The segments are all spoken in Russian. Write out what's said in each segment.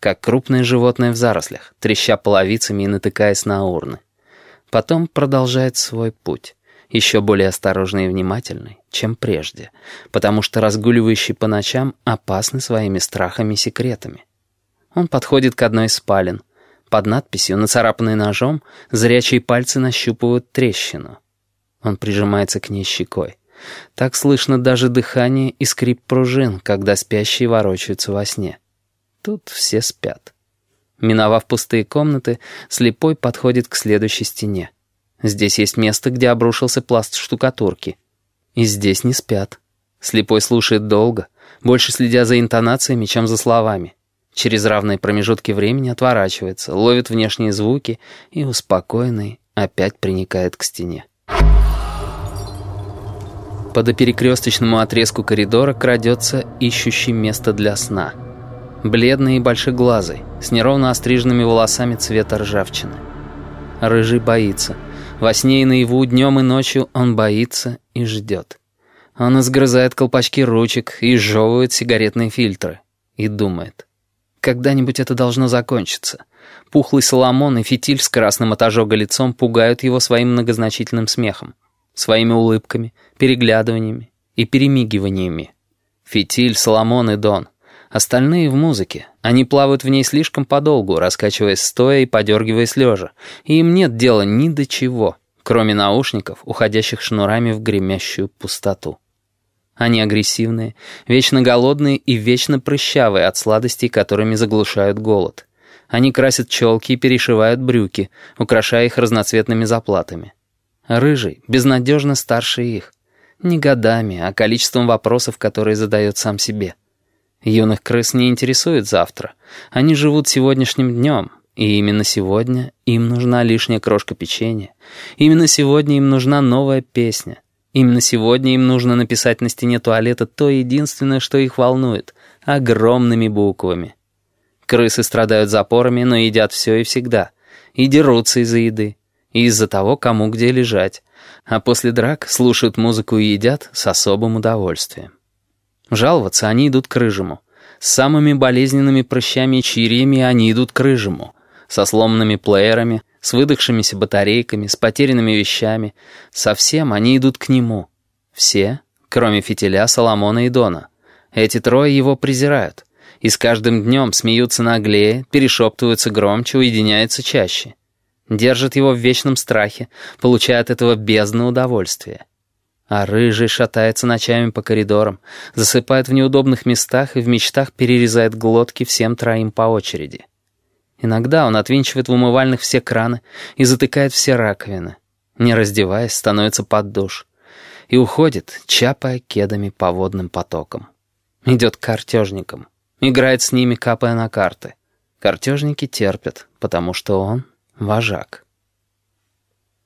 как крупное животное в зарослях, треща половицами и натыкаясь на урны. Потом продолжает свой путь, еще более осторожный и внимательный, чем прежде, потому что разгуливающий по ночам опасны своими страхами и секретами. Он подходит к одной из спален. Под надписью, нацарапанной ножом, зрячие пальцы нащупывают трещину. Он прижимается к ней щекой. Так слышно даже дыхание и скрип пружин, когда спящие ворочаются во сне. Тут все спят. Миновав пустые комнаты, слепой подходит к следующей стене. Здесь есть место, где обрушился пласт штукатурки. И здесь не спят. Слепой слушает долго, больше следя за интонациями, чем за словами. Через равные промежутки времени отворачивается, ловит внешние звуки и, успокоенный, опять приникает к стене. По доперекресточному отрезку коридора крадется ищущий место для сна. Бледный и большеглазый, с неровно остриженными волосами цвета ржавчины. Рыжий боится. Во сне и наяву, днем и ночью он боится и ждет. Он изгрызает колпачки ручек и сжевывает сигаретные фильтры. И думает. Когда-нибудь это должно закончиться. Пухлый Соломон и фитиль с красным от ожога лицом пугают его своим многозначительным смехом, своими улыбками, переглядываниями и перемигиваниями. Фитиль, Соломон и Дон. Остальные в музыке. Они плавают в ней слишком подолгу, раскачиваясь стоя и подергиваясь лежа. И им нет дела ни до чего, кроме наушников, уходящих шнурами в гремящую пустоту. Они агрессивные, вечно голодные и вечно прыщавые от сладостей, которыми заглушают голод. Они красят челки и перешивают брюки, украшая их разноцветными заплатами. Рыжий, безнадежно старше их. Не годами, а количеством вопросов, которые задает сам себе. Юных крыс не интересует завтра. Они живут сегодняшним днем, и именно сегодня им нужна лишняя крошка печенья. Именно сегодня им нужна новая песня — Именно сегодня им нужно написать на стене туалета то единственное, что их волнует, огромными буквами. Крысы страдают запорами, но едят все и всегда. И дерутся из-за еды. И из-за того, кому где лежать. А после драк слушают музыку и едят с особым удовольствием. Жаловаться они идут к рыжему. С самыми болезненными прыщами и чирьями они идут к рыжему. Со сломанными плеерами, с выдохшимися батарейками, с потерянными вещами. Совсем они идут к нему. Все, кроме фитиля, Соломона и Дона. Эти трое его презирают. И с каждым днем смеются наглее, перешептываются громче, уединяются чаще. Держат его в вечном страхе, получая от этого бездну удовольствия. А рыжий шатается ночами по коридорам, засыпает в неудобных местах и в мечтах перерезает глотки всем троим по очереди. Иногда он отвинчивает в умывальных все краны и затыкает все раковины. Не раздеваясь, становится под душ. И уходит, чапая кедами по водным потокам. Идет к картежникам. Играет с ними, капая на карты. Картежники терпят, потому что он вожак.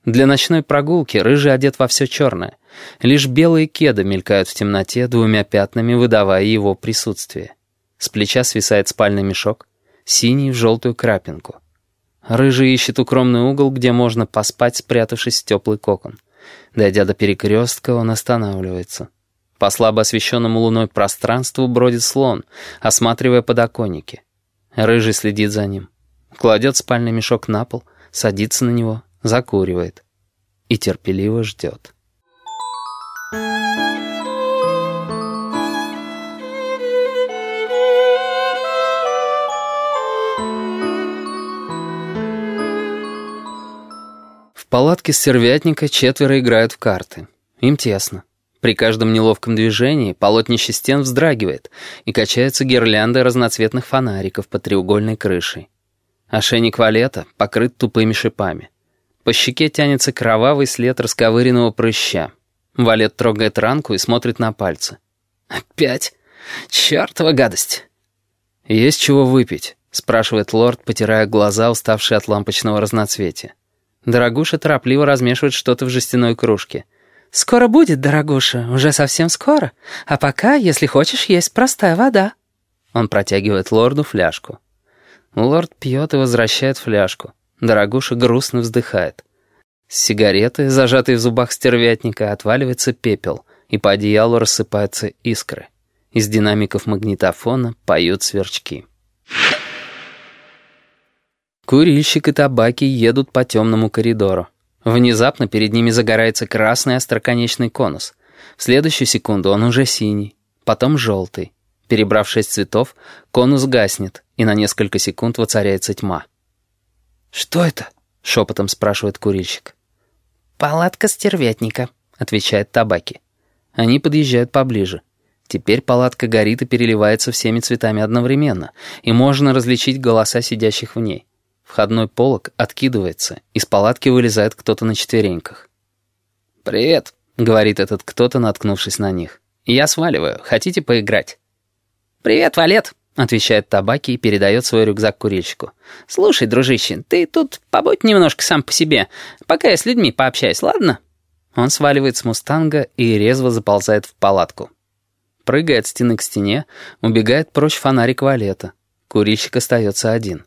Для ночной прогулки рыжий одет во все черное. Лишь белые кеды мелькают в темноте двумя пятнами, выдавая его присутствие. С плеча свисает спальный мешок — синий в желтую крапинку. Рыжий ищет укромный угол, где можно поспать, спрятавшись в теплый кокон. Дойдя до перекрестка, он останавливается. По слабо освещенному луной пространству бродит слон, осматривая подоконники. Рыжий следит за ним. Кладет спальный мешок на пол, садится на него, закуривает. И терпеливо ждет. You. палатке с сервятника четверо играют в карты. Им тесно. При каждом неловком движении полотнище стен вздрагивает и качаются гирлянды разноцветных фонариков под треугольной крышей. Ошейник валета покрыт тупыми шипами. По щеке тянется кровавый след расковыренного прыща. Валет трогает ранку и смотрит на пальцы. «Опять? Чёртова гадость!» «Есть чего выпить?» — спрашивает лорд, потирая глаза, уставшие от лампочного разноцветия. Дорогуша торопливо размешивает что-то в жестяной кружке. «Скоро будет, дорогуша, уже совсем скоро. А пока, если хочешь, есть простая вода». Он протягивает лорду фляжку. Лорд пьет и возвращает фляжку. Дорогуша грустно вздыхает. С сигареты, зажатой в зубах стервятника, отваливается пепел, и по одеялу рассыпаются искры. Из динамиков магнитофона поют сверчки. Курильщик и табаки едут по темному коридору. Внезапно перед ними загорается красный остроконечный конус. В следующую секунду он уже синий, потом желтый. Перебрав шесть цветов, конус гаснет, и на несколько секунд воцаряется тьма. «Что это?» — шепотом спрашивает курильщик. «Палатка стервятника», — отвечает табаки. Они подъезжают поближе. Теперь палатка горит и переливается всеми цветами одновременно, и можно различить голоса сидящих в ней. Входной полог откидывается, из палатки вылезает кто-то на четвереньках. «Привет», — говорит этот кто-то, наткнувшись на них. «Я сваливаю. Хотите поиграть?» «Привет, Валет», — отвечает табаки и передает свой рюкзак курильщику. «Слушай, дружище, ты тут побудь немножко сам по себе, пока я с людьми пообщаюсь, ладно?» Он сваливает с мустанга и резво заползает в палатку. Прыгает от стены к стене, убегает прочь фонарик валета. Курильщик остается один.